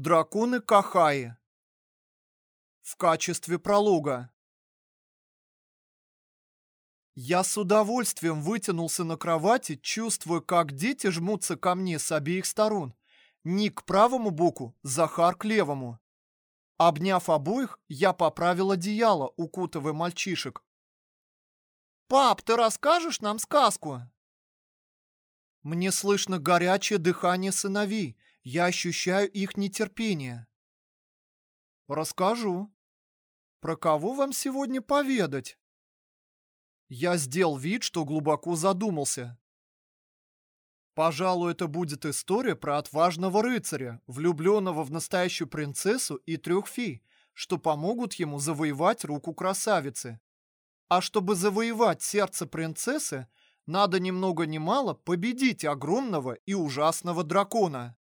Драконы Кахаи. В качестве пролога. Я с удовольствием вытянулся на кровати, чувствуя, как дети жмутся ко мне с обеих сторон. Ник к правому боку, Захар к левому. Обняв обоих, я поправил одеяло, укутывая мальчишек. «Пап, ты расскажешь нам сказку?» Мне слышно горячее дыхание сыновей. Я ощущаю их нетерпение. Расскажу. Про кого вам сегодня поведать? Я сделал вид, что глубоко задумался. Пожалуй, это будет история про отважного рыцаря, влюбленного в настоящую принцессу и трех фей, что помогут ему завоевать руку красавицы. А чтобы завоевать сердце принцессы, надо ни много ни мало победить огромного и ужасного дракона.